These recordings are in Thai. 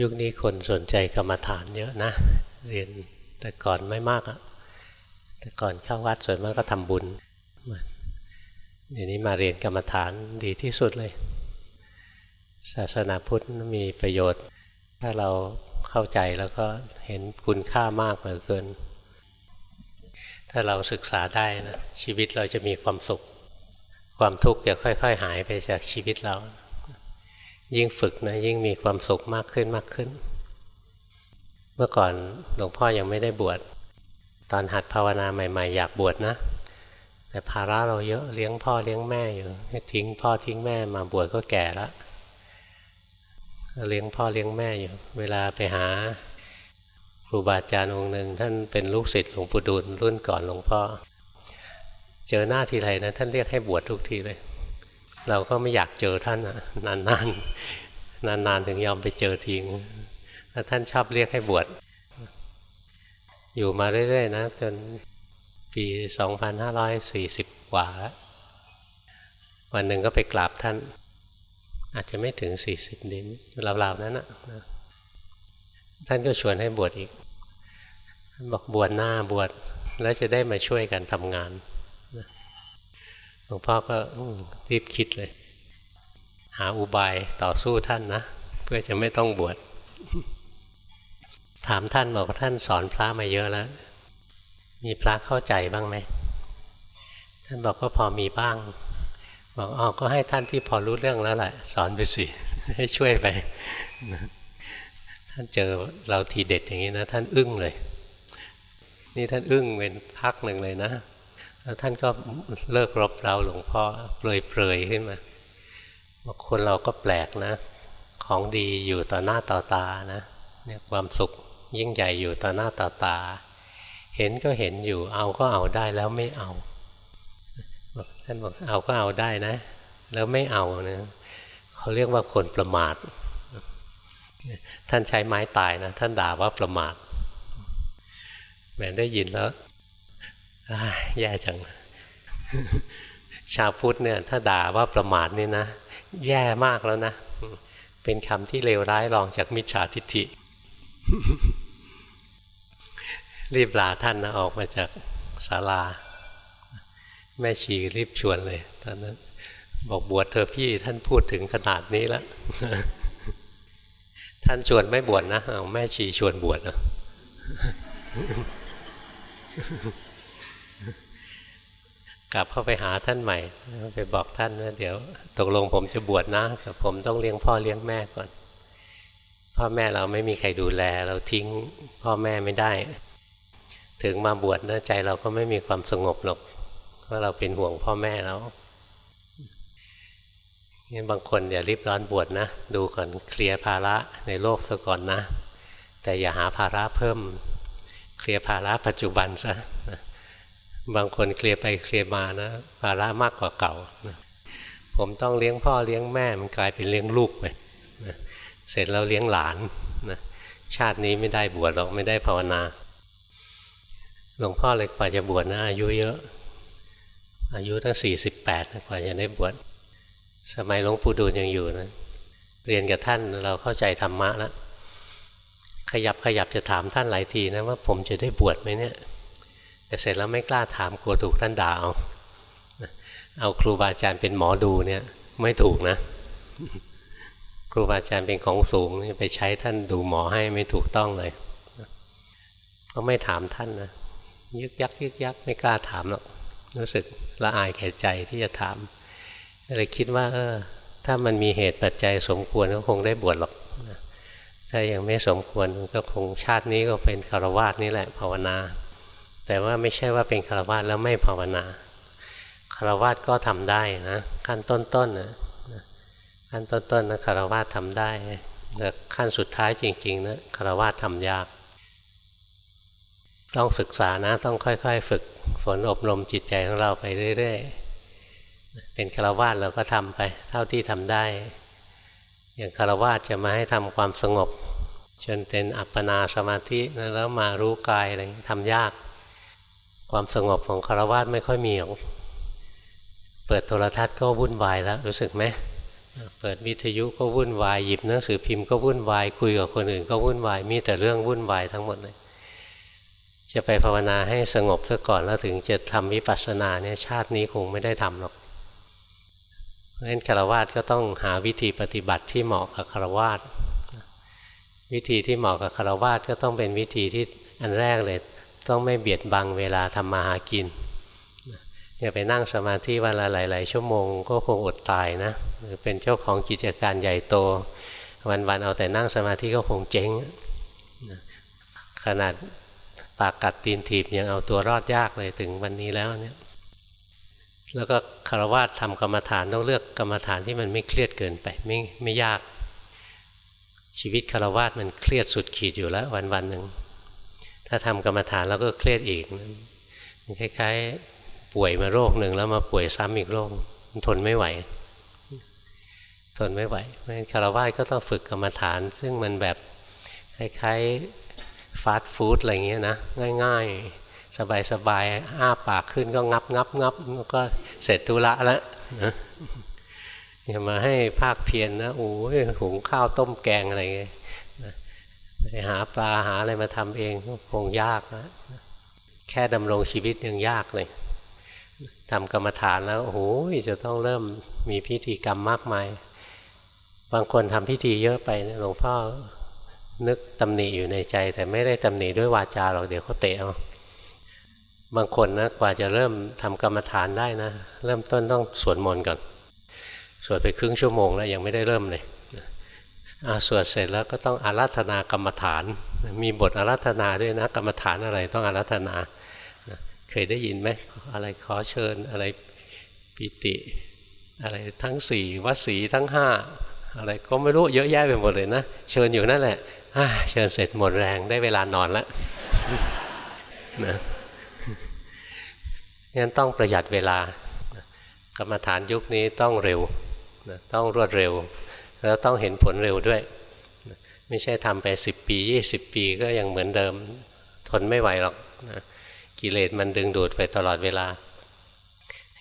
ยุคนี้คนสนใจกรรมฐานเยอะนะ เรียนแต่ก่อนไม่มากอะแต่ก่อนเข้าวัดส่วนมากก็ทำบุญเดี๋ยวนี้มาเรียนกรรมฐานดีที่สุดเลย ศาสนาพุทธมีประโยชน์ ถ้าเราเข้าใจแล้วก็เห็นคุณค่ามากเหลือเกิน ถ้าเราศึกษาได้นะชีวิตเราจะมีความสุข ความทุกข์จะค่อย ๆ หายไปจากชีวิตเรา ยิ่งฝึกนะยิ่งมีความสุขมากขึ้นมากขึ้น เมื่อก่อนหลวงพ่อยังไม่ได้บวช ตอนหัดภาวนาใหม่ ๆ อยากบวชนะ แต่ภาระเราเยอะเลี้ยงพ่อเลี้ยงแม่อยู่ทิ้งพ่อทิ้งแม่มาบวชก็แก่แล้วเลี้ยงพ่อเลี้ยงแม่อยู่ เวลาไปหาครูบาอาจารย์องค์หนึ่งท่านเป็นลูกศิษย์หลวงปู่ดูลรุ่นก่อนหลวงพ่อ เจอหน้าทีไรนะท่านเรียกให้บวชทุกทีเลย เราก็ไม่อยากเจอท่านนานๆนานๆถึงยอมไปเจอทิ้งแล้วท่านชอบเรียกให้บวชอยู่มาเรื่อยๆนะจนปี 2540 กว่าแล้ววันหนึ่งก็ไปกราบท่าน อาจจะไม่ถึง 40ดินราวๆนั้นนะท่านก็ชวนให้บวชอีกท่านบอกบวชหน้าบวชแล้วจะได้มาช่วยกันทำงาน หลวงพ่อก็รีบคิดเลย หาอุบายต่อสู้ท่านนะ เพื่อจะไม่ต้องบวชถามท่านบอกท่านสอนพระมาเยอะแล้ว มีพระเข้าใจบ้างไหมท่านบอกก็พอมีบ้าง บอกอ๋อก็ให้ท่านที่พอรู้เรื่องแล้วแหละสอนไปสิให้ช่วยไป ท่านเจอเราทีเด็ดอย่างนี้นะ ท่านอึ้งเลย นี่ท่านอึ้งเป็นพักหนึ่งเลยนะ แล้วท่านก็เลิกรบเราหลวงพ่อเปลยๆขึ้นมาบอกคนเราก็แปลกนะ ของดีอยู่ต่อหน้าต่อตานะเนี่ยความสุขยิ่งใหญ่อยู่ต่อหน้าต่อตา เห็นก็เห็นอยู่เอาก็เอาได้แล้วไม่เอาท่านบอกเอาก็เอาได้นะ แล้วไม่เอานะเขาเรียกว่าคนประมาท ท่านใช้ไม้ตายนะ ท่านด่าว่าประมาทแหมได้ยินแล้ว แย่จัง ชาวพุทธเนี่ย ถ้าด่าว่าประมาทนี่นะ แย่มากแล้วนะ เป็นคำที่เลวร้ายรองจากมิจฉาทิฏฐิ รีบลาท่านนะออกมาจากศาลา แม่ชีรีบชวนเลยตอนนั้น บอกบวชเธอพี่ท่านพูดถึงขนาดนี้แล้วท่านชวนไม่บวชนะเอาแม่ชีชวนบวชนะ กลับเข้าไปหาท่านใหม่ ไปบอกท่านว่าเดี๋ยว ตกลงผมจะบวชนะแต่ผมต้องเลี้ยงพ่อเลี้ยงแม่ก่อน พ่อแม่เราไม่มีใครดูแล เราทิ้งพ่อแม่ไม่ได้ ถึงมาบวชนะใจเราก็ไม่มีความสงบหรอกเพราะเราเป็นห่วงพ่อแม่แล้วงั้นบางคนอย่ารีบร้อนบวชนะ ดูก่อนเคลียร์ภาระในโลกซะก่อนนะ แต่อย่าหาภาระเพิ่ม เคลียร์ภาระปัจจุบันซะ บางคนเคลียร์ไปเคลียร์มานะภาระมากกว่าเก่านะผมต้องเลี้ยงพ่อเลี้ยงแม่มันกลายเป็นเลี้ยงลูกไปนะเสร็จแล้วเลี้ยงหลานนะชาตินี้ไม่ได้บวชหรอกไม่ได้ภาวนาหลวงพ่อเลยกว่าจะบวชนะอายุเยอะ อายุตั้งสี่สิบแปดกว่าจะได้บวชสมัยหลวงปู่ดูลยังอยู่นะเรียนกับท่านเราเข้าใจธรรมะแล้วขยับขยับจะถามท่านหลายทีนะว่าผมจะได้บวชไหมเนี่ย แต่เสร็จแล้วไม่กล้าถามกลัวถูกท่านด่าเอาเอาครูบาอาจารย์เป็นหมอดูเนี่ยไม่ถูกนะ ครูบาอาจารย์เป็นของสูงไปใช้ท่านดูหมอให้ไม่ถูกต้องเลยก็ไม่ถามท่านนะยึกยักยึกยักไม่กล้าถามหรอกรู้สึกละอายแก่ใจที่จะถามเลยคิดว่า เออ ถ้ามันมีเหตุปัจจัยสมควรก็คงได้บวชหรอกถ้ายังไม่สมควรก็คงชาตินี้ก็เป็นคารวาสนี่แหละภาวนา แต่ว่าไม่ใช่ว่าเป็นคารวะแล้วไม่ภาวนาคารวะก็ทำได้นะขั้นต้นๆนะขั้นต้นๆนะคารวะทำได้แต่ขั้นสุดท้ายจริงๆนะคารวะทำยาก ต้องศึกษานะต้องค่อยๆ ฝึกฝนอบรมจิตใจของเราไปเรื่อยๆ เป็นคารวะเราก็ทำไป เท่าที่ทำได้ อย่างคารวะจะมาให้ทำความสงบจนเป็นอัปปนาสมาธินะแล้วมารู้กายอะไรทำยาก ความสงบของคารวะไม่ค่อยมีหรอกเปิดโทรทัศน์ก็วุ่นวายแล้วรู้สึกไหมเปิดวิทยุก็วุ่นวายหยิบหนังสือพิมพ์ก็วุ่นวายคุยกับคนอื่นก็วุ่นวายมีแต่เรื่องวุ่นวายทั้งหมดเลย จะไปภาวนาให้สงบซะก่อนแล้วถึงจะทำวิปัสสนาเนี่ยชาตินี้คงไม่ได้ทำหรอกเพราะฉะนั้นคารวะก็ต้องหาวิธีปฏิบัติที่เหมาะกับคารวะวิธีที่เหมาะกับคารวะก็ต้องเป็นวิธีที่อันแรกเลย ต้องไม่เบียดบังเวลาทำมาหากินอย่าไปนั่งสมาธิวันละหลาย ๆ ชั่วโมงก็คงอดตายนะหรือเป็นเจ้าของกิจการใหญ่โต วัน ๆ เอาแต่นั่งสมาธิก็คงเจ๊งขนาดปากกัดตีนถีบยังเอาตัวรอดยากเลยถึงวันนี้แล้วเนี่ยแล้วก็คารวะทำกรรมฐานต้องเลือกกรรมฐานที่มันไม่เครียดเกินไปไม่ไม่ยาก ชีวิตคารวะมันเครียดสุดขีดอยู่แล้ววันวันหนึ่ง ถ้าทำกรรมฐานแล้วก็เครียดอีกมันคล้ายๆ ป่วยมาโรคหนึ่งแล้วมาป่วยซ้ำอีกโรคมันทนไม่ไหว ทนไม่ไหวเพราะฉะนั้นคารวะก็ต้องฝึกกรรมฐาน ซึ่งมันแบบคล้ายๆฟาสต์ฟู้ดอะไรเงี้ยนะง่าย ๆ สบายสบายอ้าปากขึ้นก็งับงับงับแล้วก็เสร็จธุระแล้วนะอย่ามาให้ภาคเพียนนะโอ้ยหุงข้าวต้มแกงอะไรเงี้ย ไปหาปลาหาอะไรมาทำเองคงยากนะแค่ดำรงชีวิตยังยากเลยทำกรรมฐานแล้วโอ้โหจะต้องเริ่มมีพิธีกรรมมากมาย บางคนทำพิธีเยอะไปหลวงพ่อนึกตำหนิอยู่ในใจ แต่ไม่ได้ตำหนิด้วยวาจาหรอกเดี๋ยวเขาเตะเอาบางคนนะกว่าจะเริ่มทำกรรมฐานได้นะ เริ่มต้นต้องสวดมนต์ก่อน สวดไปครึ่งชั่วโมงแล้วยังไม่ได้เริ่มเลย สวดเสร็จแล้วก็ต้องอาราธนากรรมฐาน มีบทอาราธนาด้วยนะ กรรมฐานอะไรต้องอาราธนา เคยได้ยินไหมอะไรขอเชิญอะไรปิติ อะไรทั้งสี่วสีทั้งห้าอะไรก็ไม่รู้เยอะแยะไปหมดเลยนะ เชิญอยู่นั่นแหละเชิญเสร็จหมดแรงได้เวลานอนแล้วนะงั้นต้องประหยัดเวลากรรมฐานยุคนี้ต้องเร็วต้องรวดเร็ว แล้วต้องเห็นผลเร็วด้วย ไม่ใช่ทำไปสิบปียี่สิบปีก็ยังเหมือนเดิม ทนไม่ไหวหรอกกิเลสมันดึงดูดไปตลอดเวลา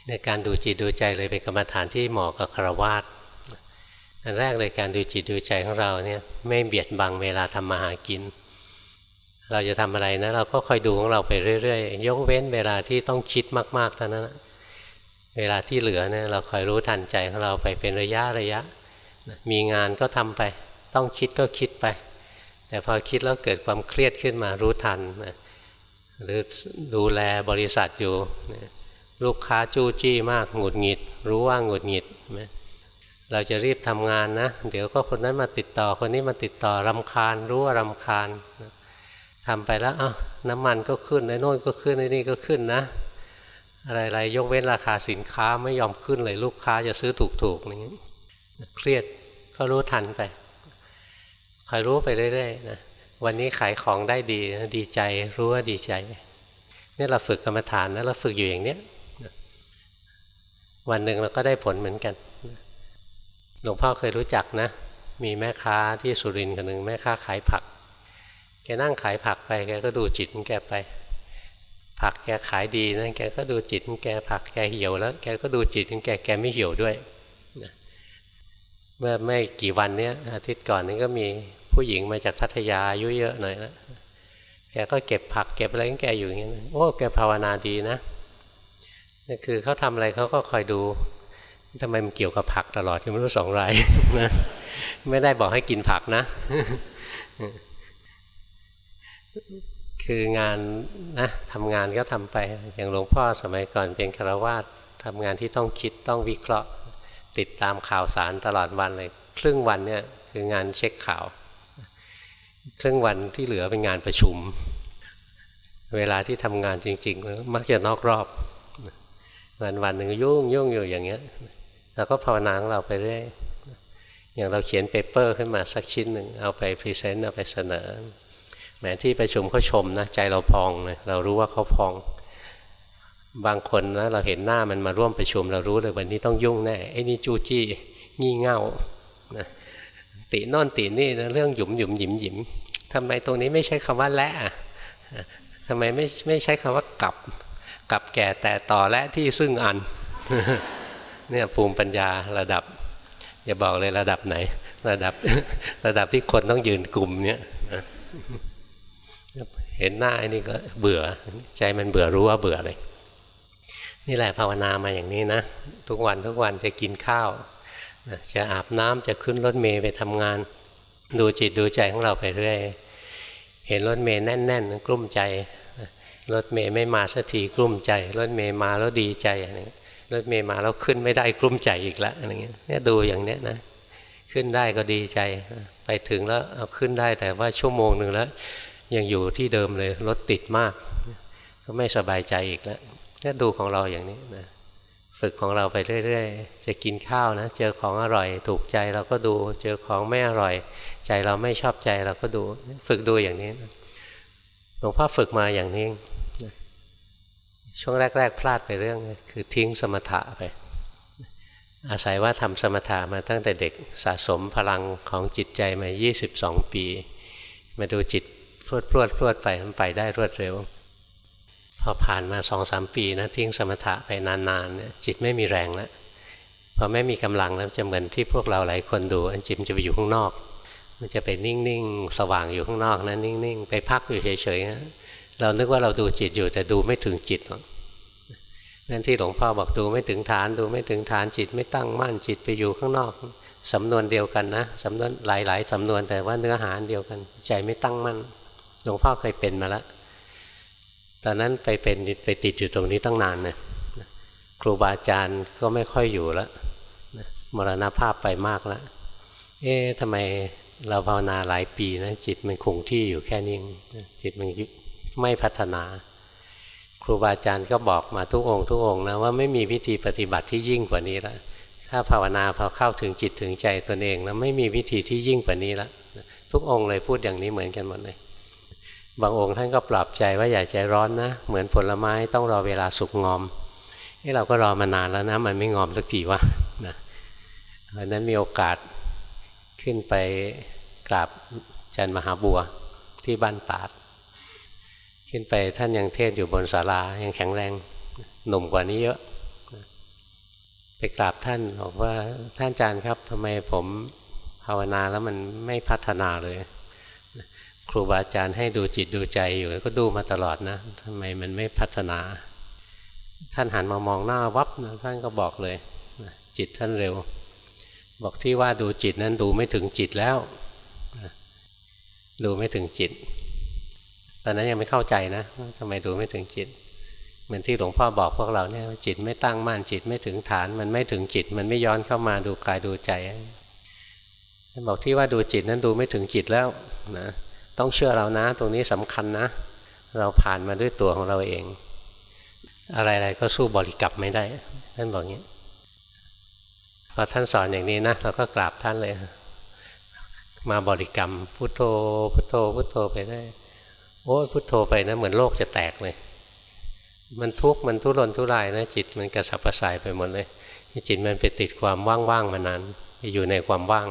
ในการดูจิตดูใจเลยเป็นกรรมฐานที่เหมาะกับคารวาสอันแรกเลยการดูจิตดูใจของเราเนี่ยไม่เบียดบังเวลาทำมาหากิน เราจะทำอะไรนะเราก็คอยดูของเราไปเรื่อยๆ ยกเว้นเวลาที่ต้องคิดมากๆเท่านั้นเวลาที่เหลือเนี่ยเราคอยรู้ทันใจของเราไปเป็นระยะระยะ มีงานก็ทำไป ต้องคิดก็คิดไป แต่พอคิดแล้วเกิดความเครียดขึ้นมารู้ทันหรือดูแลบริษัทอยู่ลูกค้าจู้จี้มากหงุดหงิด รู้ว่าหงุดหงิดเราจะรีบทำงานนะ เดี๋ยวก็คนนั้นมาติดต่อคนนี้มาติดต่อรำคาญ รู้ว่ารำคาญทำไปแล้วอ้าน้ำมันก็ขึ้นไอ้น่นก็ขึ้นไอ้นี่ก็ขึ้นนะ อะไรๆยกเว้นราคาสินค้าไม่ยอมขึ้นเลยลูกค้าจะซื้อถูกๆอย่างนี้ เครียดก็รู้ทันไปคอยรู้ไปเรื่อยๆนะวันนี้ขายของได้ดีดีใจรู้ว่าดีใจนี่เราฝึกกรรมฐานนะเราฝึกอยู่อย่างเนี้ยวันหนึ่งเราก็ได้ผลเหมือนกัน หลวงพ่อเคยรู้จักนะ มีแม่ค้าที่สุรินทร์คนหนึ่งแม่ค้าขายผัก แกนั่งขายผักไปแกก็ดูจิตของแกไป ผักแกขายดีนะแกก็ดูจิตของแกผักแกเหี่ยวแล้ว แกก็ดูจิตของแกแกไม่เหี่ยวด้วย เมื่อไม่กี่วันเนี้ยอาทิตย์ก่อนนี้ก็มีผู้หญิงมาจากพัทยาอายุเยอะหน่อยแล้วแกก็เก็บผักเก็บอะไรของแกอยู่อย่างนี้โอ้แกภาวนาดีนะนี่คือเขาทำอะไรเขาก็คอยดูทำไมมันเกี่ยวกับผักตลอดที่ไม่รู้สองรายนะไม่ได้บอกให้กินผักนะ คืองานนะทำงานก็ทำไปอย่างหลวงพ่อสมัยก่อนเป็นคารวาสทำงานที่ต้องคิดต้องวิเคราะห์ ติดตามข่าวสารตลอดวันเลย ครึ่งวันเนี่ยคืองานเช็คข่าว ครึ่งวันที่เหลือเป็นงานประชุม เวลาที่ทำงานจริงๆ มักจะนอกรอบ วันวันหนึ่งยุ่งยุ่งอยู่อย่างเงี้ยเราก็ภาวนาของเราไปเรื่อยอย่างเราเขียน paper ขึ้นมาสักชิ้นหนึ่งเอาไป present เอาไปเสนอแม้ที่ประชุมเขาชมนะใจเราพองเลยเรารู้ว่าเขาพอง บางคนนะเราเห็นหน้ามันมาร่วมประชุมเรารู้เลยวันนี้ต้องยุ่งแน่ไอ้นี่จู้จี้งี่เง่านะตินู่นตินี่นะเรื่องหยุมหยุมหยิมหยิมทำไมตรงนี้ไม่ใช่คำว่าและทำไมไม่ไม่ใช้คำว่ากลับกลับแก่แต่ต่อและที่ซึ่งอันเนี่ยภูมิปัญญาระดับ อย่าบอกเลยระดับไหน ระดับระดับที่คนต้องยืนกลุ่มเนี้ยเห็นหน้าไอ้นี่ก็เบื่อ ใจมันเบื่อรู้ว่าเบื่อเลย นี่แหละภาวนามาอย่างนี้นะ ทุกวันทุกวันจะกินข้าวจะอาบน้ำจะขึ้นรถเมย์ไปทำงาน ดูจิตดูใจของเราไปเรื่อย เห็นรถเมย์แน่น ๆ กลุ้มใจรถเมย์ไม่มาสักทีกลุ้มใจรถเมย์มาแล้วดีใจอะไรรถเมย์มาแล้วขึ้นไม่ได้กลุ้มใจอีกแล้วอะไรเงี้ยเนี่ยดูอย่างเนี้ยนะ ขึ้นได้ก็ดีใจ ไปถึงแล้วเอาขึ้นได้แต่ว่าชั่วโมงหนึ่งแล้ว ยังอยู่ที่เดิมเลยรถติดมาก ก็ไม่สบายใจอีกแล้ว เนี่ยดูของเราอย่างนี้นะฝึกของเราไปเรื่อยๆ จะกินข้าวนะ เจอของอร่อย ถูกใจเราก็ดู เจอของไม่อร่อย ใจเราไม่ชอบใจเราก็ดู ฝึกดูอย่างนี้หลวงพ่อฝึกมาอย่างนี้ช่วงแรก ๆ พลาดไปเรื่อง คือทิ้งสมถะไป อาศัยว่าทำสมถะมาตั้งแต่เด็กสะสมพลังของจิตใจมา 22 ปี มาดูจิตพรวดพรวดพรวดไปมันไปได้รวดเร็ว พอผ่านมาสองสามปีนะทิ้งสมถะไปนานๆเนี่ยจิตไม่มีแรงแล้วพอไม่มีกำลังแล้วจะเหมือนที่พวกเราหลายคนดูอันจิตมันจะไปอยู่ข้างนอก มันจะไปนิ่งๆสว่างอยู่ข้างนอกนะนิ่งๆไปพักอยู่เฉยๆนะเรานึกว่าเราดูจิตอยู่แต่ดูไม่ถึงจิตหรอกนั่นที่หลวงพ่อบอกดูไม่ถึงฐาน ดูไม่ถึงฐานจิตไม่ตั้งมั่นจิตไปอยู่ข้างนอกสำนวนเดียวกันนะสำนวนหลายๆสำนวนแต่ว่าเนื้อหาเดียวกัน ใจไม่ตั้งมั่นหลวงพ่อเคยเป็นมาแล้ว ตอนนั้นไปเป็นไปติดอยู่ตรงนี้ตั้งนานนะครูบาอาจารย์ก็ไม่ค่อยอยู่แล้วมรณภาพไปมากแล้วเอ๊ะทำไมเราภาวนาหลายปีนะจิตมันคงที่อยู่แค่นี้จิตมันไม่พัฒนา ครูบาอาจารย์ก็บอกมาทุกองค์ทุกองค์นะว่าไม่มีวิธีปฏิบัติที่ยิ่งกว่านี้แล้วถ้าภาวนาพอเข้าถึงจิตถึงใจตนเองแล้วไม่มีวิธีที่ยิ่งกว่านี้แล้วทุกองค์เลยพูดอย่างนี้เหมือนกันหมดเลย บางองค์ท่านก็ปลอบใจว่าอย่าใจร้อนนะ เหมือนผลไม้ต้องรอเวลาสุกงอมนี่เราก็รอมานานแล้วนะ มันไม่งอมสักทีวะนะเพราะนั้นมีโอกาสขึ้นไปกราบจันมหาบัวที่บ้านตาด ขึ้นไปท่านยังเทศอยู่บนศาลายังแข็งแรงหนุ่มกว่านี้เยอะไปกราบท่านบอกว่าท่านอาจารย์ครับทำไมผมภาวนาแล้วมันไม่พัฒนาเลย ครูบาอาจารย์ให้ดูจิตดูใจอยู่ก็ดูมาตลอดนะทำไมมันไม่พัฒนา ท่านหันมามองหน้าวับนะท่านก็บอกเลย จิตท่านเร็ว บอกที่ว่าดูจิตนั้นดูไม่ถึงจิตแล้ว ดูไม่ถึงจิต ตอนนั้นยังไม่เข้าใจนะทำไมดูไม่ถึงจิต เหมือนที่หลวงพ่อบอกพวกเราเนี่ยจิตไม่ตั้งมั่นจิตไม่ถึงฐาน มันไม่ถึงจิต มันไม่ย้อนเข้ามาดูกายดูใจท่านบอกที่ว่าดูจิตนั้นดูไม่ถึงจิตแล้วนะ ต้องเชื่อเรานะ ตรงนี้สำคัญนะ เราผ่านมาด้วยตัวของเราเอง อะไรๆก็สู้บริกรรมไม่ได้ท่านบอกงี้พอท่านสอนอย่างนี้นะเราก็กราบท่านเลย มาบริกรรมพุทโธพุทโธพุทโธไปได้ โอ้พุทโธไปนะเหมือนโลกจะแตกเลย มันทุกข์มันทุรนทุรายนะจิตมันกระสับกระส่ายไปหมดเลยจิตมันไปติดความว่างๆมานานอยู่ในความว่าง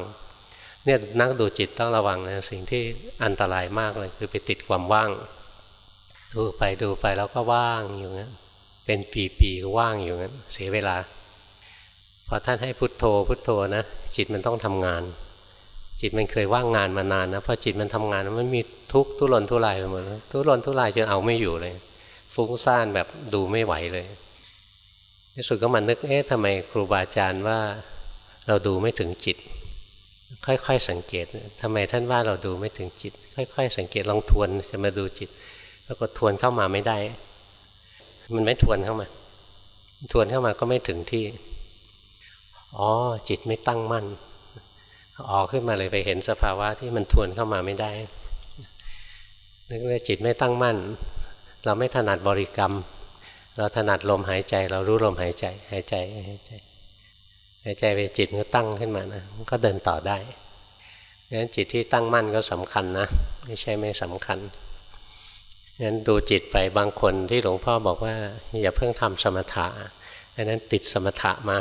เนี่ยนักดูจิตต้องระวังนะสิ่งที่อันตรายมากเลยคือไปติดความว่าง ดูไปดูไปแล้วก็ว่างอยู่งั้นเป็นปีๆก็ว่างอยู่งั้นเสียเวลาพอท่านให้พุทโธพุทโธนะจิตมันต้องทำงาน จิตมันเคยว่างงานมานานนะพอจิตมันทำงานมันมีทุกทุรนทุรายไปหมดทุรนทุรายจนเอาไม่อยู่เลย ฟุ้งซ่านแบบดูไม่ไหวเลยที่สุดก็มานึกเอ๊ะทำไมครูบาอาจารย์ว่าเราดูไม่ถึงจิต ค่อยๆสังเกตทำไมท่านว่าเราดูไม่ถึงจิต ค่อย ๆ สังเกตลองทวนจะมาดูจิต แล้วก็ทวนเข้ามาไม่ได้ มันไม่ทวนเข้ามา ทวนเข้ามาก็ไม่ถึงที่ อ๋อจิตไม่ตั้งมั่นออกขึ้นมาเลยไปเห็นสภาวะที่มันทวนเข้ามาไม่ได้นึกว่าจิตไม่ตั้งมั่น เราไม่ถนัดบริกรรม เราถนัดลมหายใจ เรารู้ลมหายใจ หายใจหายใจ หายใจไปจิตก็ตั้งขึ้นมานะมันก็เดินต่อได้งั้นจิตที่ตั้งมั่นก็สำคัญนะ ไม่ใช่ไม่สำคัญงั้นดูจิตไปบางคนที่หลวงพ่อบอกว่า อย่าเพิ่งทำสมถะดังนั้นติดสมถะมา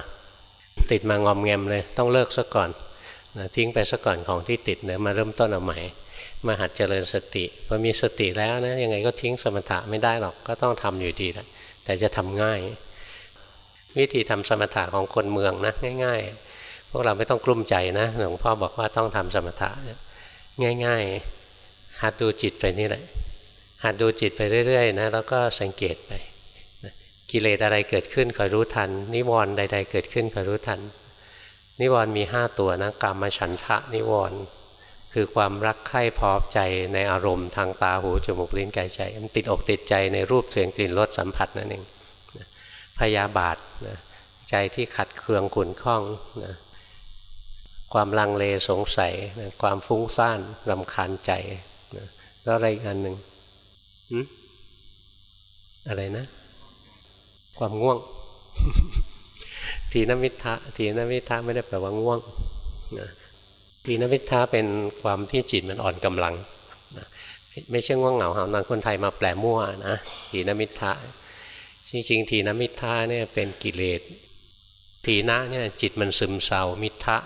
ติดมางอมแงมเลย ต้องเลิกซะก่อนนะทิ้งไปซะก่อนของที่ติดเนี่ยมาเริ่มต้นเอาใหม่ มาหัดเจริญสติพอมีสติแล้วนะยังไงก็ทิ้งสมถะไม่ได้หรอกก็ต้องทำอยู่ดีแหละแต่จะทำง่าย วิธีทำสมถะของคนเมืองนะง่าย ๆ พวกเราไม่ต้องกลุ้มใจนะหลวงพ่อบอกว่าต้องทำสมถะง่าย ๆหัดดูจิตไปนี่แหละหัดดูจิตไปเรื่อยๆนะแล้วก็สังเกตไปกิเลสอะไรเกิดขึ้นคอยรู้ทัน นิวรณ์ใด ๆ เกิดขึ้นคอยรู้ทัน นิวรณ์มีห้าตัวนะกามฉันทะนิวรณ์คือความรักใคร่พอใจในอารมณ์ทางตาหูจมูกลิ้นกายใจมันติดอกติดใจในรูปเสียงกลิ่นรสสัมผัสนั่นเอง พยาบาทนะใจที่ขัดเคืองขุนข้องนะความลังเลสงสัยนะความฟุ้งซ่านรำคาญใจนะแล้วอะไรอีกอันหนึ่งอะไรนะ ความง่วง ทีนมิทะทีนมิทะไม่ได้แปลว่าง่วงนะทีนมิทะเป็นความที่จิตมันอ่อนกำลังนะไม่ใช่ง่วงเหงาหานอนคนไทยมาแปลมั่วนะทีนมิทะ จริงๆ ทีนมิทะเนี่ยเป็นกิเลสทีนะเนี่ยจิตมันซึมเศร้ามิทะ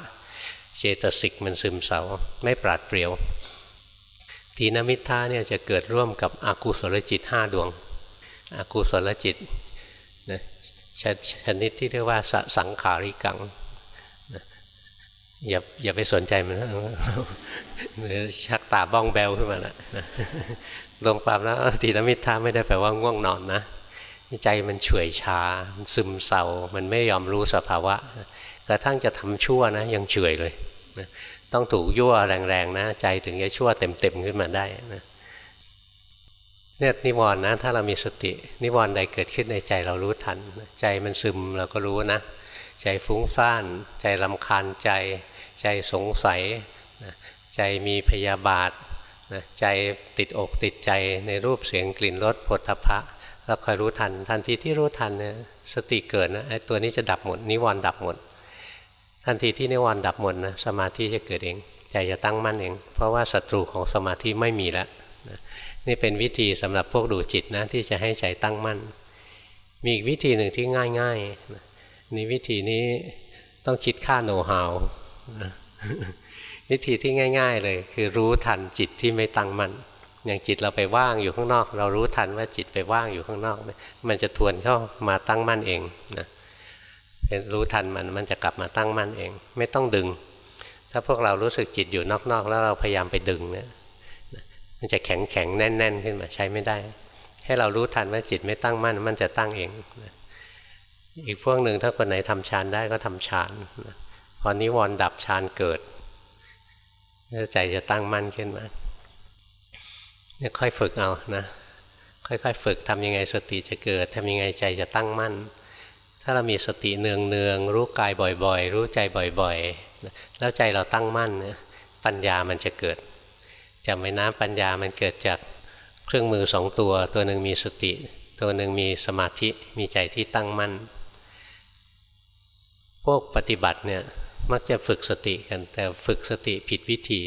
เจตสิกมันซึมเศร้าไม่ปราดเปรียว ทีนมิทาเนี่ยจะเกิดร่วมกับอกุศลจิตห้าดวง อกุศลจิตนะชนิดที่เรียกว่าสสังขาริกังอย่าอย่าไปสนใจมันนะชักตาบ้องแบวขึ้นมาละลงความแล้วทีนมิทาไม่ได้แปลว่าง่วงนอนนะ ใจมันเฉื่อยชาซึมเศร้ามันไม่ยอมรู้สภาวะกระทั่งจะทำชั่วนะ ยังเฉื่อยเลยต้องถูกยั่วแรงๆนะ ใจถึงจะชั่วเต็มๆขึ้นมาได้นะเนี่ยนิวรณ์นะ ถ้าเรามีสติ นิวรณ์ใดเกิดขึ้นในใจเรารู้ทัน ใจมันซึมเราก็รู้นะ ใจฟุ้งซ่าน ใจลำคาญใจ ใจสงสัยนะใจมีพยาบาทนะใจติดอกติดใจในรูปเสียงกลิ่นรสผลทพะ แล้วคอยรู้ทัน ทันทีที่รู้ทันเนี่ยสติเกิดนะไอ้ตัวนี้จะดับหมดนิวรณ์ดับหมด ทันทีที่นิวรณ์ดับหมดนะสมาธิจะเกิดเองใจจะตั้งมั่นเอง เพราะว่าศัตรูของสมาธิไม่มีแล้วนี่เป็นวิธีสำหรับพวกดูจิตนะที่จะให้ใจตั้งมั่น มีอีกวิธีหนึ่งที่ง่ายๆนี่วิธีนี้ต้องคิดค่าโน้ตฮาววิธีที่ง่าย ๆเลย คือรู้ทันจิตที่ไม่ตั้งมั่น อย่างจิตเราไปว่างอยู่ข้างนอก เรารู้ทันว่าจิตไปว่างอยู่ข้างนอก มันจะทวนเข้ามาตั้งมั่นเองนะรู้ทันมันมันจะกลับมาตั้งมั่นเอง ไม่ต้องดึง ถ้าพวกเรารู้สึกจิตอยู่นอกๆ แล้วเราพยายามไปดึงเนี่ยมันจะแข็งแข็งแน่นแน่นขึ้นมาใช้ไม่ได้ ให้เรารู้ทันว่าจิตไม่ตั้งมั่น มันจะตั้งเองอีกพวกหนึ่งถ้าคนไหนทำฌานได้ก็ทำฌานพอนิวรณ์ดับฌานเกิดใจจะตั้งมั่นขึ้นมา เนี่ยค่อยฝึกเอานะ ค่อยๆ ฝึกทำยังไงสติจะเกิดทำยังไงใจจะตั้งมั่น ถ้าเรามีสติเนืองเนืองรู้กายบ่อยๆ รู้ใจบ่อยๆ แล้วใจเราตั้งมั่นปัญญามันจะเกิดจำไว้นะปัญญามันเกิดจากเครื่องมือสองตัว ตัวหนึ่งมีสติ ตัวหนึ่งมีสมาธิมีใจที่ตั้งมั่น พวกปฏิบัติเนี่ยมักจะฝึกสติกันแต่ฝึกสติผิดวิธี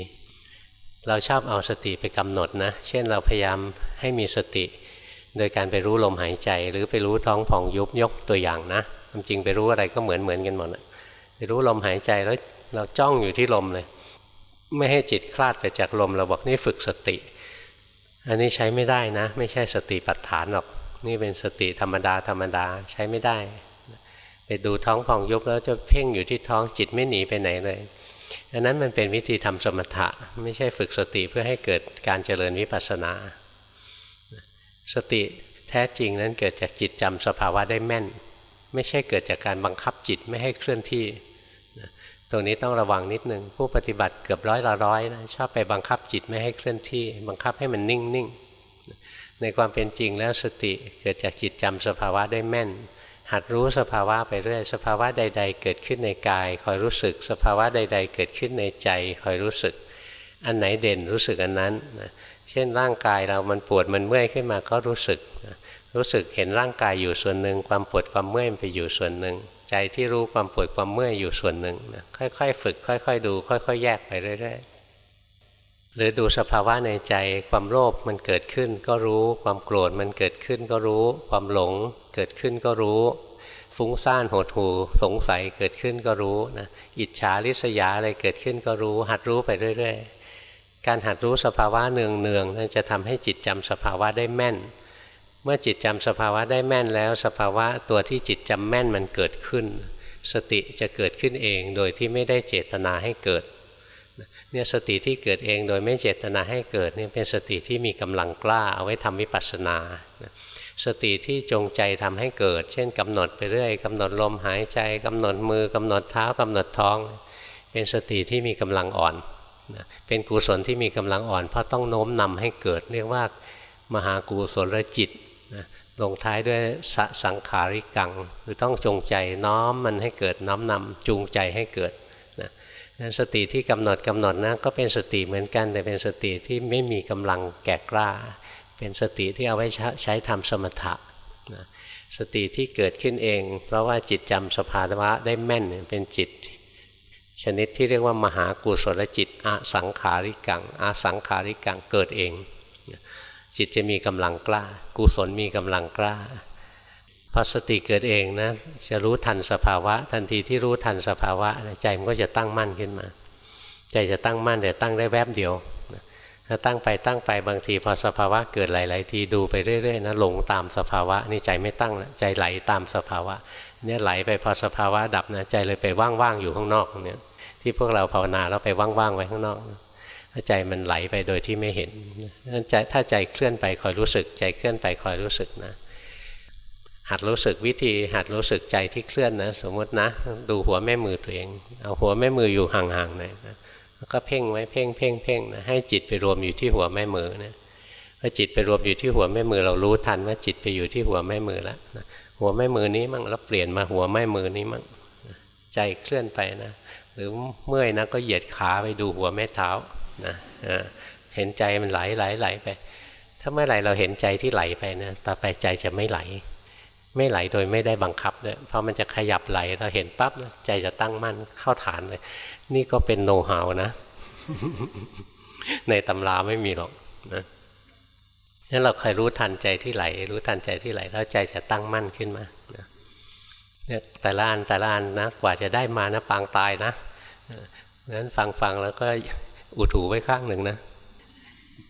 เราชอบเอาสติไปกำหนดนะ เช่นเราพยายามให้มีสติ โดยการไปรู้ลมหายใจ หรือไปรู้ท้องผ่องยุบยกตัวอย่างนะความจริงไปรู้อะไรก็เหมือนเหมือนกันหมดไปรู้ลมหายใจแล้วเราจ้องอยู่ที่ลมเลย ไม่ให้จิตคลาดไปจากลมเราบอกนี่ฝึกสติ อันนี้ใช้ไม่ได้นะ ไม่ใช่สติปัฏฐานหรอก นี่เป็นสติธรรมดาธรรมดาใช้ไม่ได้ ไปดูท้องผ่องยุบแล้วจะเพ่งอยู่ที่ท้องจิตไม่หนีไปไหนเลย อันนั้นมันเป็นวิธีทำสมถะ ไม่ใช่ฝึกสติเพื่อให้เกิดการเจริญวิปัสสนา สติแท้จริงนั้นเกิดจากจิตจำสภาวะได้แม่น ไม่ใช่เกิดจากการบังคับจิตไม่ให้เคลื่อนที่ตรงนี้ต้องระวังนิดนึงผู้ปฏิบัติเกือบร้อยละร้อยนะชอบไปบังคับจิตไม่ให้เคลื่อนที่ บังคับให้มันนิ่งนิ่งในความเป็นจริงแล้วสติเกิดจากจิตจำสภาวะได้แม่น หัดรู้สภาวะไปเรื่อย สภาวะใด ๆ เกิดขึ้นในกาย คอยรู้สึก สภาวะใด ๆ เกิดขึ้นในใจ คอยรู้สึก อันไหนเด่นรู้สึกอันนั้นนะเช่นร่างกายเรามันปวดมันเมื่อยขึ้นมาก็รู้สึกรู้สึกเห็นร่างกายอยู่ส่วนหนึ่ง ความปวดความเมื่อยไปอยู่ส่วนหนึ่ง ใจที่รู้ความปวดความเมื่อยอยู่ส่วนหนึ่งค่อยๆ ฝึก ค่อย ๆ ดู ค่อย ๆ แยกไปเรื่อยๆ หรือดูสภาวะในใจความโลภมันเกิดขึ้นก็รู้ ความโกรธมันเกิดขึ้นก็รู้ ความหลงเกิดขึ้นก็รู้ ฟุ้งซ่านหดหูสงสัยเกิดขึ้นก็รู้นะอิจฉาริษยาอะไรเกิดขึ้นก็รู้ หัดรู้ไปเรื่อย ๆ การหัดรู้สภาวะเนืองเนืองนั่นจะทำให้จิตจำสภาวะได้แม่น เมื่อจิตจำสภาวะได้แม่นแล้ว สภาวะตัวที่จิตจำแม่นมันเกิดขึ้น สติจะเกิดขึ้นเองโดยที่ไม่ได้เจตนาให้เกิด เนี่ยสติที่เกิดเองโดยไม่เจตนาให้เกิดเนี่ยเป็นสติที่มีกำลังกล้าเอาไว้ทำวิปัสสนาสติที่จงใจทำให้เกิด เช่นกำหนดไปเรื่อยกำหนดลมหายใจกำหนดมือกำหนดเท้ากำหนดท้อง เป็นสติที่มีกำลังอ่อนเป็นกุศลที่มีกำลังอ่อน เพราะต้องโน้มนำให้เกิด เรียกว่ามหากุศลจิตลงท้ายด้วยสสังขาริกัง คือต้องจงใจน้อมมันให้เกิดน้อมนำจูงใจให้เกิด นั้นสติที่กำหนดกำหนดนะก็เป็นสติเหมือนกัน แต่เป็นสติที่ไม่มีกำลังแก่กล้า เป็นสติที่เอาไว้ใช้ทำสมถะนะสติที่เกิดขึ้นเอง เพราะว่าจิตจำสภาวะได้แม่นเป็นจิต ชนิดที่เรียกว่ามหากุศลจิตอสังขาริกังอสังขาริกังเกิดเอง จิตจะมีกำลังกล้า กุศลมีกำลังกล้า พอสติเกิดเองนะจะรู้ทันสภาวะ ทันทีที่รู้ทันสภาวะ ใจมันก็จะตั้งมั่นขึ้นมา ใจจะตั้งมั่นแต่ตั้งได้แวบเดียวถ้าตั้งไปตั้งไปบางทีพอสภาวะเกิดหลาย ๆ ทีดูไปเรื่อยๆนะหลงตามสภาวะนี่ใจไม่ตั้งแล้วใจไหลตามสภาวะเนี่ยไหลไปพอสภาวะดับนะใจเลยไปว่างๆอยู่ข้างนอกเนี่ยที่พวกเราภาวนาแล้วไปว่างๆไว้ข้างนอกใจมันไหลไปโดยที่ไม่เห็นใจถ้าใจเคลื่อนไปคอยรู้สึก ใจเคลื่อนไปคอยรู้สึกนะ หัดรู้สึกวิธี หัดรู้สึกใจที่เคลื่อนนะสมมตินะ ดูหัวแม่มือตัวเอง เอาหัวแม่มืออยู่ห่างๆหน่อยนะแล้วก็เพ่งไว้เพ่งเพ่งเพ่งนะให้จิตไปรวมอยู่ที่หัวแม่มือนะพอจิตไปรวมอยู่ที่หัวแม่มือ เรารู้ทันว่าจิตไปอยู่ที่หัวแม่มือแล้วนะหัวแม่มือนี้มั่งแล้วเปลี่ยนมาหัวแม่มือนี้มั่งใจเคลื่อนไปนะหรือเมื่อยนะก็เหยียดขาไปดูหัวแม่เท้านะเห็นใจมันไหลไหลไหลไป ถ้าเมื่อไหร่เราเห็นใจที่ไหลไปนะต่อไปใจจะไม่ไหล ไม่ไหลโดยไม่ได้บังคับด้วยพอมันจะขยับไหลเราเห็นปั๊บใจจะตั้งมั่นเข้าฐานเลย นี่ก็เป็นโน้ตหาวนะ ในตำราไม่มีหรอกนะงั้นเราคอยรู้ทันใจที่ไหล รู้ทันใจที่ไหล แล้วใจจะตั้งมั่นขึ้นมาเนี่ยแต่ละอันแต่ละอันนะกว่าจะได้มานะปางตายนะงั้นฟังฟังแล้วก็อุดหูไว้ข้างหนึ่งนะ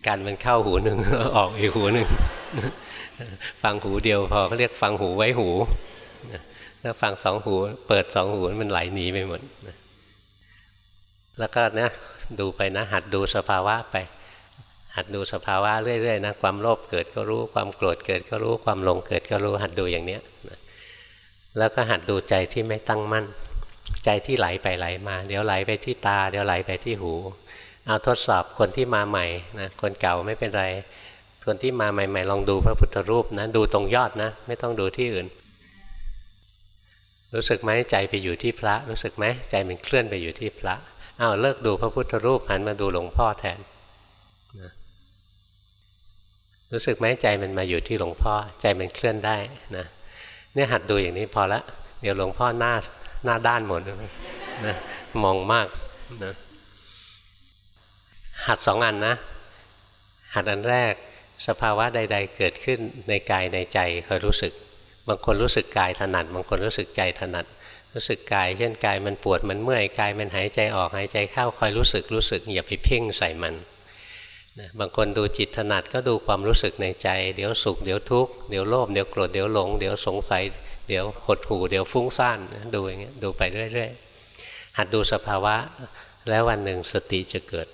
การมันเข้าหูหนึ่งออกอีกหูหนึ่ง ฟังหูเดียวพอเขาเรียกฟังหูไว้หูถ้าฟังสองหู เปิดสองหูมันไหลหนีไปหมดแล้วก็นะดูไปนะ หัดดูสภาวะไป หัดดูสภาวะเรื่อยๆนะความโลภเกิดก็รู้ความโกรธเกิดก็รู้ความหลงเกิดก็รู้หัดดูอย่างเนี้ยแล้วก็หัดดูใจที่ไม่ตั้งมั่น ใจที่ไหลไปไหลมา เดี๋ยวไหลไปที่ตา เดี๋ยวไหลไปที่หู เอาทดสอบคนที่มาใหม่นะคนเก่าไม่เป็นไร คนที่มาใหม่ ๆ ลองดูพระพุทธรูปนะ ดูตรงยอดนะ ไม่ต้องดูที่อื่น รู้สึกไหมใจไปอยู่ที่พระ รู้สึกไหมใจมันเคลื่อนไปอยู่ที่พระอ้าวเลิกดูพระพุทธรูปหันมาดูหลวงพ่อแทนนะรู้สึกไหมใจมันมาอยู่ที่หลวงพ่อ ใจมันเคลื่อนได้นะเนี่ยหัดดูอย่างนี้พอละ เดี๋ยวหลวงพ่อหน้าหน้าด้านหมดนะมองมากนะหัดสองอันนะ หัดอันแรก สภาวะใด ๆ เกิดขึ้นในกายในใจคอยรู้สึก บางคนรู้สึกกายถนัด บางคนรู้สึกใจถนัด รู้สึกกาย เช่นกายมันปวดมันเมื่อยกายมันหายใจออกหายใจเข้าคอยรู้สึกรู้สึกอย่าไปเพ่งใส่มันนะบางคนดูจิตถนัดก็ดูความรู้สึกในใจ เดี๋ยวสุขเดี๋ยวทุกข์เดี๋ยวโลภเดี๋ยวโกรธเดี๋ยวหลงเดี๋ยวสงสัย เดี๋ยวหดหู่เดี๋ยวฟุ้งซ่านดูอย่างเงี้ยดูไปเรื่อยๆหัดดูสภาวะแล้ววันหนึ่งสติจะเกิด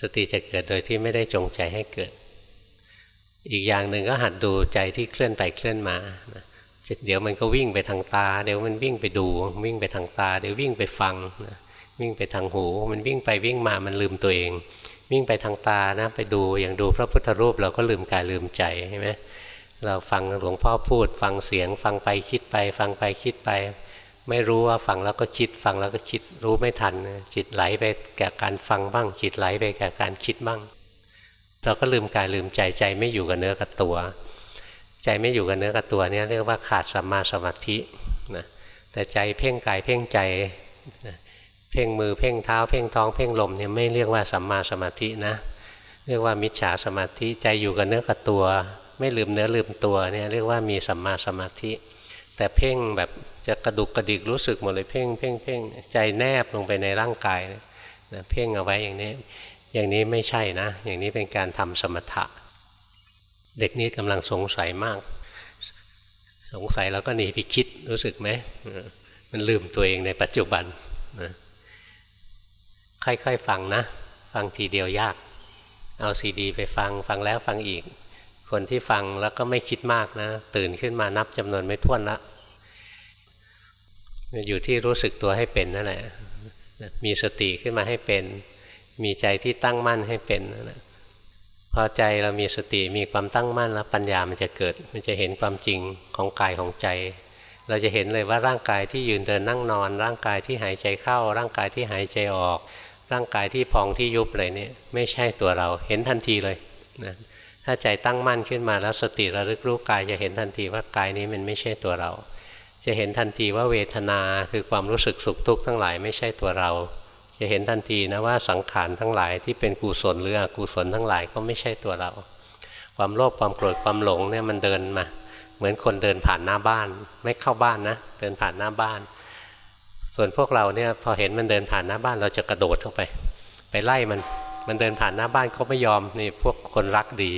สติจะเกิดโดยที่ไม่ได้จงใจให้เกิด อีกอย่างหนึ่งก็หัดดูใจที่เคลื่อนไปเคลื่อนมาเดี๋ยวมันก็วิ่งไปทางตา เดี๋ยวมันวิ่งไปดู วิ่งไปทางตา เดี๋ยววิ่งไปฟังวิ่งไปทางหู มันวิ่งไปวิ่งมามันลืมตัวเอง วิ่งไปทางตานะไปดูอย่างดูพระพุทธรูปเราก็ลืมกายลืมใจใช่ไหมเราฟังหลวงพ่อพูด ฟังเสียง ฟังไปคิดไป ฟังไปคิดไป ไม่รู้ว่าฟังแล้วก็คิด ฟังแล้วก็คิดรู้ไม่ทัน จิตไหลไปแก่การฟังบ้าง จิตไหลไปแก่การคิดบ้าง เราก็ลืมกายลืมใจใจไม่อยู่กับเนื้อกับตัว ใจไม่อยู่กับเนื้อกับตัวเนี่ยเรียกว่าขาดสัมมาสมาธินะแต่ใจเพ่งกายเพ่งใจเพ่งมือเพ่งเท้า เพ่งท้องเพ่งลมเนี่ยไม่เรียกว่าสัมมาสมาธินะ เรียกว่ามิจฉาสมาธิใจอยู่กับเนื้อกับตัว ไม่ลืมเนื้อลืมตัวเนี่ยเรียกว่ามีสัมมาสมาธิ แต่เพ่งแบบจะกระดุกกระดิกรู้สึกหมดเลยเพ่งเพ่งเพ่งใจแนบลงไปในร่างกายนะเพ่งเอาไว้อย่างนี้ อย่างนี้ไม่ใช่นะ อย่างนี้เป็นการทำสมถะ เด็กนี้กำลังสงสัยมาก สงสัยแล้วก็หนีไปคิดรู้สึกไหมมันลืมตัวเองในปัจจุบันนะค่อยๆฟังนะ ฟังทีเดียวยาก เอาซีดี ไปฟังฟังแล้วฟังอีก คนที่ฟังแล้วก็ไม่คิดมากนะ ตื่นขึ้นมานับจำนวนไม่ท้วนละอยู่ที่รู้สึกตัวให้เป็นนั่นแหละมีสติขึ้นมาให้เป็น มีใจที่ตั้งมั่นให้เป็นนะพอใจเรามีสติมีความตั้งมั่นแล้วปัญญามันจะเกิด มันจะเห็นความจริงของกายของใจ เราจะเห็นเลยว่าร่างกายที่ยืนเดินนั่งนอน ร่างกายที่หายใจเข้า ร่างกายที่หายใจออก ร่างกายที่พองที่ยุบอะไรนี่ไม่ใช่ตัวเราเห็นทันทีเลยนะถ้าใจตั้งมั่นขึ้นมาแล้วสติระลึกรู้กายจะเห็นทันทีว่ากายนี้มันไม่ใช่ตัวเรา จะเห็นทันทีว่าเวทนาคือความรู้สึกสุขทุกข์ทั้งหลายไม่ใช่ตัวเรา จะเห็นทันทีนะว่าสังขารทั้งหลายที่เป็นกุศลหรืออกุศลทั้งหลายก็ไม่ใช่ตัวเรา ความโลภความโกรธความหลงเนี่ยมันเดินมา เหมือนคนเดินผ่านหน้าบ้าน ไม่เข้าบ้านนะ เดินผ่านหน้าบ้าน ส่วนพวกเราเนี่ยพอเห็นมันเดินผ่านหน้าบ้านเราจะกระโดดเข้าไป ไปไล่มันมันเดินผ่านหน้าบ้านเขาไม่ยอมนี่พวกคนรักดี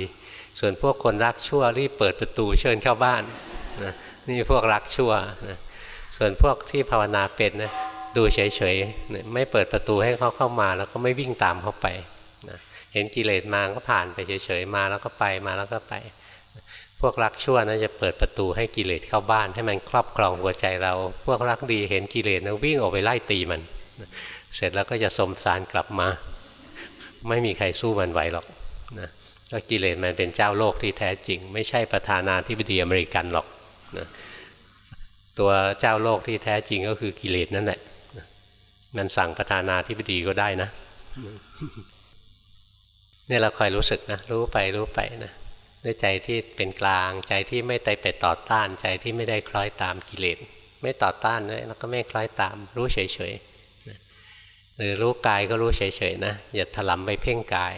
ส่วนพวกคนรักชั่วรีบเปิดประตูเชิญเข้าบ้านนะนี่พวกรักชั่วนะส่วนพวกที่ภาวนาเป็นนะ ดูเฉยๆไม่เปิดประตูให้เขาเข้ามาแล้วก็ไม่วิ่งตามเขาไปนะเห็นกิเลสมาก็ผ่านไปเฉยๆมาแล้วก็ไปมาแล้วก็ไป พวกรักชั่วนะจะเปิดประตูให้กิเลสเข้าบ้าน ให้มันครอบครองหัวใจเรา พวกรักดีเห็นกิเลสนะวิ่งออกไปไล่ตีมัน เสร็จแล้วก็จะสมสารกลับมา ไม่มีใครสู้มันไหวหรอกนะก็กิเลสมันเป็นเจ้าโลกที่แท้จริง ไม่ใช่ประธานาธิบดีอเมริกันหรอกนะตัวเจ้าโลกที่แท้จริงก็คือกิเลสนั่นแหละ มันสั่งประธานาธิบดีก็ได้นะเนี่ยเราคอยรู้สึกนะ รู้ไปรู้ไปนะด้วยใจที่เป็นกลางใจที่ไม่ไปไปต่อต้านใจที่ไม่ได้คล้อยตามกิเลสไม่ต่อต้านด้วยแล้วก็ไม่คล้อยตาม รู้เฉยๆหรือรู้กายก็รู้เฉยๆนะอย่าถลำไปเพ่งกาย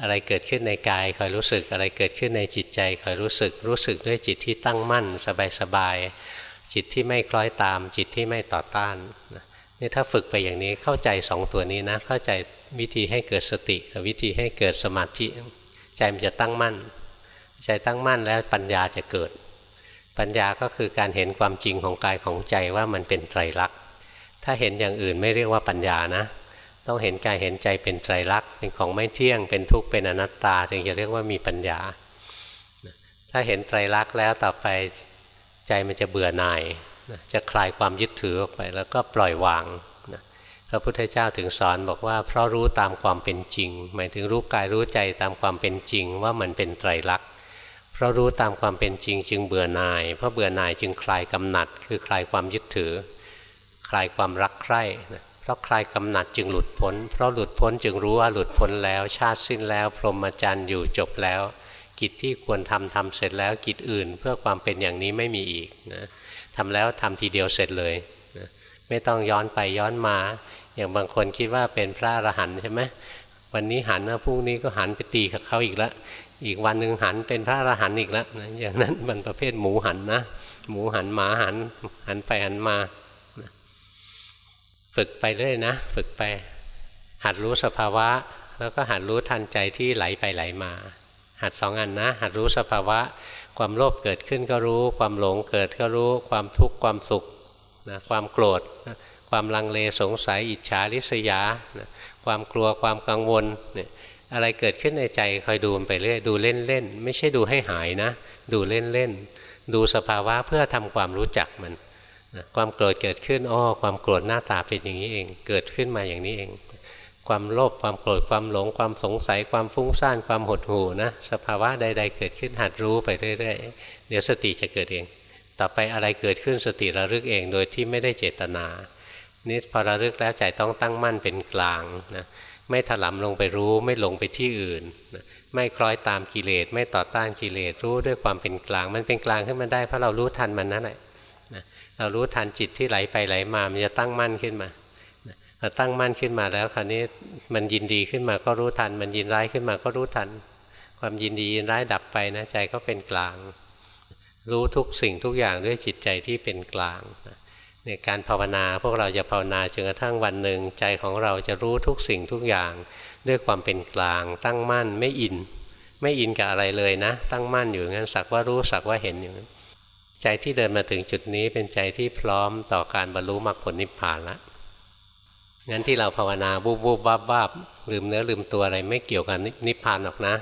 อะไรเกิดขึ้นในกายคอยรู้สึกอะไรเกิดขึ้นในจิตใจคอยรู้สึกรู้สึกด้วยจิตที่ตั้งมั่น สบายๆจิตที่ไม่คล้อยตาม จิตที่ไม่ต่อต้านนะ นี่ถ้าฝึกไปอย่างนี้เข้าใจสองตัวนี้นะ เข้าใจวิธีให้เกิดสติกับวิธีให้เกิดสมาธิ ใจมันจะตั้งมั่น ใจตั้งมั่นแล้วปัญญาจะเกิด ปัญญาก็คือการเห็นความจริงของกายของใจว่ามันเป็นไตรลักษณ์ถ้าเห็นอย่างอื่นไม่เรียกว่าปัญญานะ ต้องเห็นกายเห็นใจเป็นไตรลักษณ์เป็นของไม่เที่ยงเป็นทุกข์เป็นอนัตตาถึงจะเรียกว่ามีปัญญา ถ้าเห็นไตรลักษณ์แล้วต่อไปใจมันจะเบื่อหน่าย นะจะคลายความยึดถือออกไป แล้วก็ปล่อยวางนะพระพุทธเจ้าถึงสอนบอกว่า เพราะรู้ตามความเป็นจริง หมายถึงรู้กายรู้ใจตามความเป็นจริงว่ามันเป็นไตรลักษณ์เพราะรู้ตามความเป็นจริง จึงเบื่อหน่าย เพราะเบื่อหน่ายจึงคลายกำหนัด คือคลายความยึดถือ คลายความรักใคร่นะเพราะคลายกำหนัดจึงหลุดพ้น เพราะหลุดพ้นจึงรู้ว่าหลุดพ้นแล้ว ชาติสิ้นแล้ว พรหมจรรย์อยู่จบแล้ว กิจที่ควรทำทำเสร็จแล้วกิจอื่น เพื่อความเป็นอย่างนี้ไม่มีอีกนะ ทำแล้วทำทีเดียวเสร็จเลยนะไม่ต้องย้อนไปย้อนมา อย่างบางคนคิดว่าเป็นพระอรหันต์ใช่ไหมวันนี้หันนะพรุ่งนี้ก็หันไปตีกับเขาอีกแล้วอีกวันหนึ่งหันเป็นพระอรหันต์อีกแล้วนะอย่างนั้นมันประเภทหมูหันนะ หมูหันหมาหัน หันไปหันมา ฝึกไปเรื่อยนะ ฝึกไป หัดรู้สภาวะ แล้วก็หัดรู้ทันใจที่ไหลไปไหลมา หัดสองอันนะ หัดรู้สภาวะ ความโลภเกิดขึ้นก็รู้ ความหลงเกิดก็รู้ ความทุกข์ความสุขนะความโกรธนะความลังเลสงสัยอิจฉาริษยานะความกลัวความกังวลเนี่ยอะไรเกิดขึ้นในใจคอยดูมันไปเรื่อยดูเล่นๆไม่ใช่ดูให้หายนะ ดูเล่นๆดูสภาวะเพื่อทำความรู้จักมันนะความโกรธเกิดขึ้นอ้อความโกรธหน้าตาเป็นอย่างนี้เอง เกิดขึ้นมาอย่างนี้เอง ความโลภความโกรธความหลง ความสงสัยความฟุ้งซ่านความหดหู่นะสภาวะใด ๆ เกิดขึ้นหัดรู้ไปเรื่อยๆเดี๋ยวสติจะเกิดเอง ต่อไปอะไรเกิดขึ้นสติระลึกเองโดยที่ไม่ได้เจตนานี่พอระลึกแล้วใจต้องตั้งมั่นเป็นกลางนะไม่ถลำลงไปรู้ไม่หลงไปที่อื่นนะไม่คล้อยตามกิเลสไม่ต่อต้านกิเลสรู้ด้วยความเป็นกลาง มันเป็นกลางขึ้นมาได้เพราะเรารู้ทันมันนั่นแหละเรารู้ทันจิตที่ไหลไปไหลมามันจะตั้งมั่นขึ้นมา พอตั้งมั่นขึ้นมาแล้วคราวนี้มันยินดีขึ้นมาก็รู้ทัน มันยินร้ายขึ้นมาก็รู้ทัน ความยินดียินร้ายดับไปนะใจก็เป็นกลาง รู้ทุกสิ่งทุกอย่างด้วยจิตใจที่เป็นกลางในการภาวนาพวกเราจะภาวนาจนกระทั่งวันหนึ่งใจของเราจะรู้ทุกสิ่งทุกอย่าง ด้วยความเป็นกลาง ตั้งมั่นไม่อิน ไม่อินกับอะไรเลยนะ ตั้งมั่นอยู่งั้นสักว่ารู้สักว่าเห็นอยู่ใจที่เดินมาถึงจุดนี้เป็นใจที่พร้อมต่อการบรรลุมรรคผลนิพพานแล้ว งั้นที่เราภาวนาบูบบูบบ้าบ้าลืมเนื้อลืมตัวอะไรไม่เกี่ยวกับนิพพานหรอกนะ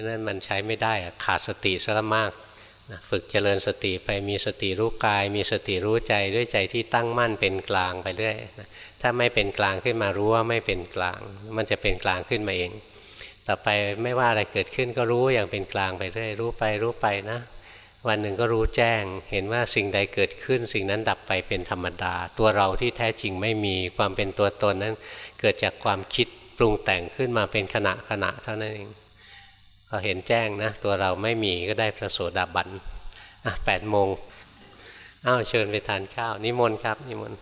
นั่นมันใช้ไม่ได้ขาดสติซะละมากนะฝึกเจริญสติไปมีสติรู้กาย มีสติรู้ใจด้วยใจที่ตั้งมั่นเป็นกลางไปเรื่อยนะถ้าไม่เป็นกลางขึ้นมารู้ว่าไม่เป็นกลาง มันจะเป็นกลางขึ้นมาเอง ต่อไปไม่ว่าอะไรเกิดขึ้นก็รู้อย่างเป็นกลางไปเรื่อยรู้ไปรู้ไปนะ วันหนึ่งก็รู้แจ้ง เห็นว่าสิ่งใดเกิดขึ้น สิ่งนั้นดับไปเป็นธรรมดา ตัวเราที่แท้จริงไม่มีความเป็นตัวตนนั้น เกิดจากความคิดปรุงแต่งขึ้นมาเป็นขณะขณะเท่านั้นเองพอเห็นแจ้งนะ ตัวเราไม่มีก็ได้พระโสดาบันอะแปดโมงอ้าวเชิญไปทานข้าว นิมนต์ครับ นิมนต์